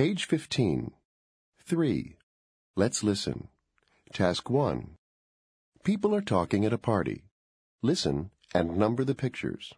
Page 15. 3. Let's listen. Task 1. People are talking at a party. Listen and number the pictures.